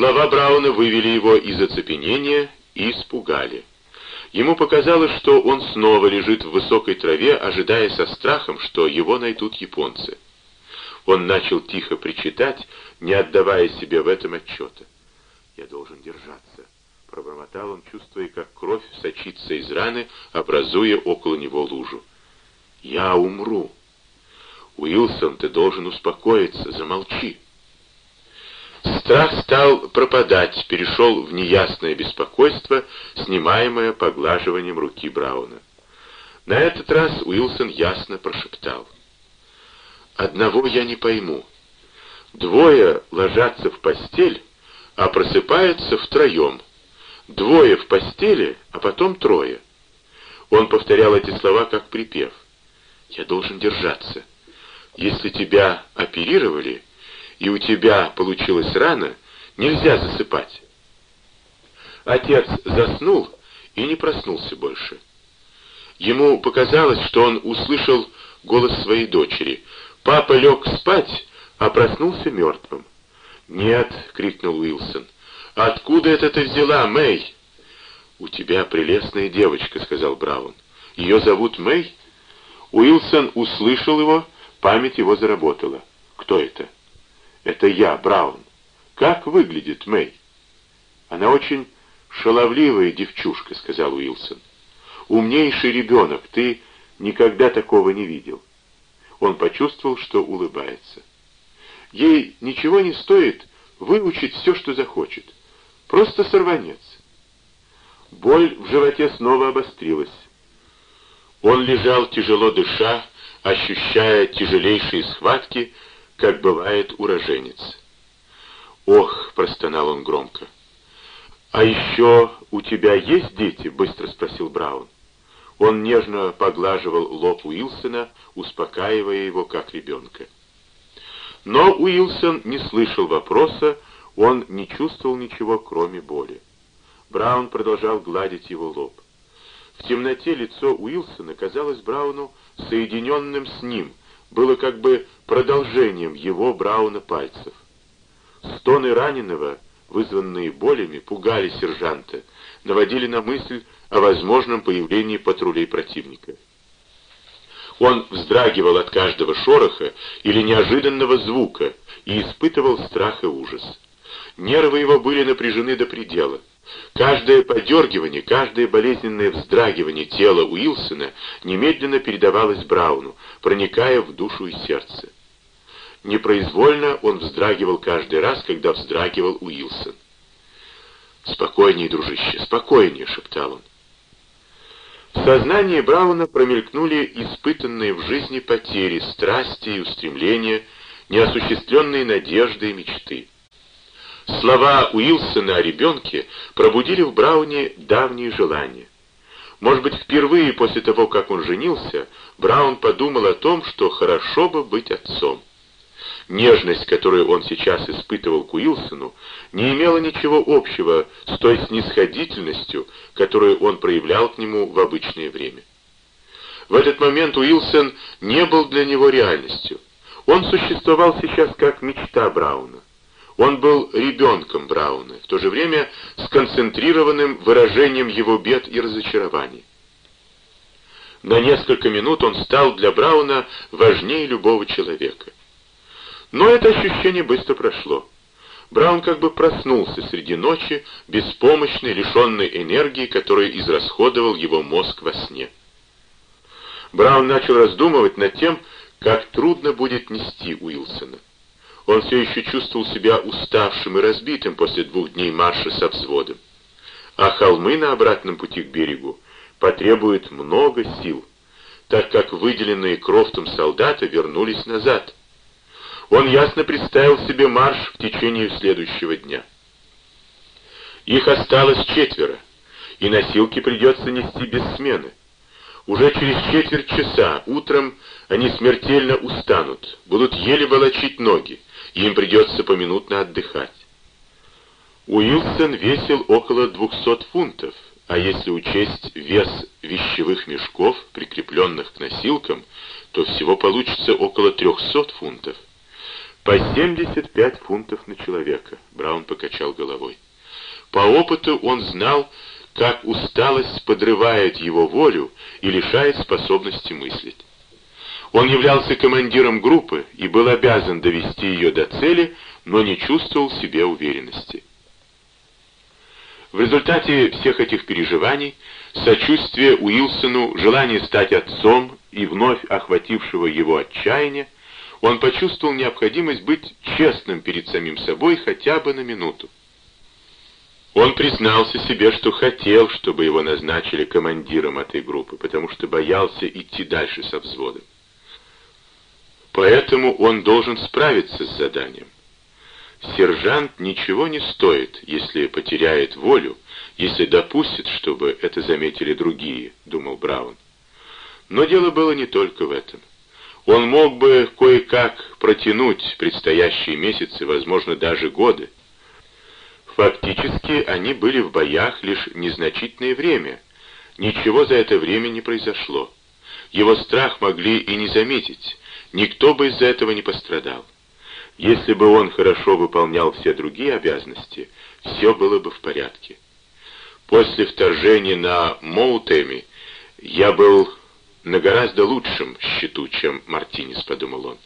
Слова Брауна вывели его из оцепенения и испугали. Ему показалось, что он снова лежит в высокой траве, ожидая со страхом, что его найдут японцы. Он начал тихо причитать, не отдавая себе в этом отчета. «Я должен держаться», — пробормотал он, чувствуя, как кровь сочится из раны, образуя около него лужу. «Я умру». «Уилсон, ты должен успокоиться, замолчи». Страх стал пропадать, перешел в неясное беспокойство, снимаемое поглаживанием руки Брауна. На этот раз Уилсон ясно прошептал. «Одного я не пойму. Двое ложатся в постель, а просыпаются втроем. Двое в постели, а потом трое». Он повторял эти слова как припев. «Я должен держаться. Если тебя оперировали, и у тебя получилась рана, нельзя засыпать. Отец заснул и не проснулся больше. Ему показалось, что он услышал голос своей дочери. Папа лег спать, а проснулся мертвым. «Нет!» — крикнул Уилсон. «Откуда это ты взяла, Мэй?» «У тебя прелестная девочка», — сказал Браун. «Ее зовут Мэй?» Уилсон услышал его, память его заработала. «Кто это?» Это я, Браун. Как выглядит Мэй? Она очень шаловливая девчушка, сказал Уилсон. Умнейший ребенок, ты никогда такого не видел. Он почувствовал, что улыбается. Ей ничего не стоит выучить все, что захочет. Просто сорванец. Боль в животе снова обострилась. Он лежал тяжело дыша, ощущая тяжелейшие схватки, как бывает уроженец. «Ох!» — простонал он громко. «А еще у тебя есть дети?» — быстро спросил Браун. Он нежно поглаживал лоб Уилсона, успокаивая его как ребенка. Но Уилсон не слышал вопроса, он не чувствовал ничего, кроме боли. Браун продолжал гладить его лоб. В темноте лицо Уилсона казалось Брауну соединенным с ним, было как бы продолжением его Брауна пальцев. Стоны раненого, вызванные болями, пугали сержанта, наводили на мысль о возможном появлении патрулей противника. Он вздрагивал от каждого шороха или неожиданного звука и испытывал страх и ужас. Нервы его были напряжены до предела. Каждое подергивание, каждое болезненное вздрагивание тела Уилсона немедленно передавалось Брауну, проникая в душу и сердце. Непроизвольно он вздрагивал каждый раз, когда вздрагивал Уилсон. «Спокойнее, дружище, спокойнее», — шептал он. В сознании Брауна промелькнули испытанные в жизни потери, страсти и устремления, неосуществленные надежды и мечты. Слова Уилсона о ребенке пробудили в Брауне давние желания. Может быть, впервые после того, как он женился, Браун подумал о том, что хорошо бы быть отцом. Нежность, которую он сейчас испытывал к Уилсону, не имела ничего общего с той снисходительностью, которую он проявлял к нему в обычное время. В этот момент Уилсон не был для него реальностью. Он существовал сейчас как мечта Брауна. Он был ребенком Брауна, в то же время сконцентрированным выражением его бед и разочарований. На несколько минут он стал для Брауна важнее любого человека. Но это ощущение быстро прошло. Браун как бы проснулся среди ночи, беспомощный, лишенный энергии, которую израсходовал его мозг во сне. Браун начал раздумывать над тем, как трудно будет нести Уилсона. Он все еще чувствовал себя уставшим и разбитым после двух дней марша со взводом. А холмы на обратном пути к берегу потребуют много сил, так как выделенные Крофтом солдаты вернулись назад. Он ясно представил себе марш в течение следующего дня. Их осталось четверо, и носилки придется нести без смены. Уже через четверть часа утром они смертельно устанут, будут еле волочить ноги, им придется поминутно отдыхать. Уилсон весил около 200 фунтов, а если учесть вес вещевых мешков, прикрепленных к носилкам, то всего получится около 300 фунтов. По 75 фунтов на человека, Браун покачал головой. По опыту он знал, как усталость подрывает его волю и лишает способности мыслить. Он являлся командиром группы и был обязан довести ее до цели, но не чувствовал в себе уверенности. В результате всех этих переживаний, сочувствие Уилсону, желание стать отцом и вновь охватившего его отчаяния, он почувствовал необходимость быть честным перед самим собой хотя бы на минуту. Он признался себе, что хотел, чтобы его назначили командиром этой группы, потому что боялся идти дальше со взводом. Поэтому он должен справиться с заданием. Сержант ничего не стоит, если потеряет волю, если допустит, чтобы это заметили другие, думал Браун. Но дело было не только в этом. Он мог бы кое-как протянуть предстоящие месяцы, возможно, даже годы. Фактически они были в боях лишь незначительное время. Ничего за это время не произошло. Его страх могли и не заметить. Никто бы из-за этого не пострадал. Если бы он хорошо выполнял все другие обязанности, все было бы в порядке. После вторжения на Моутеми я был на гораздо лучшем счету, чем Мартинес, подумал он.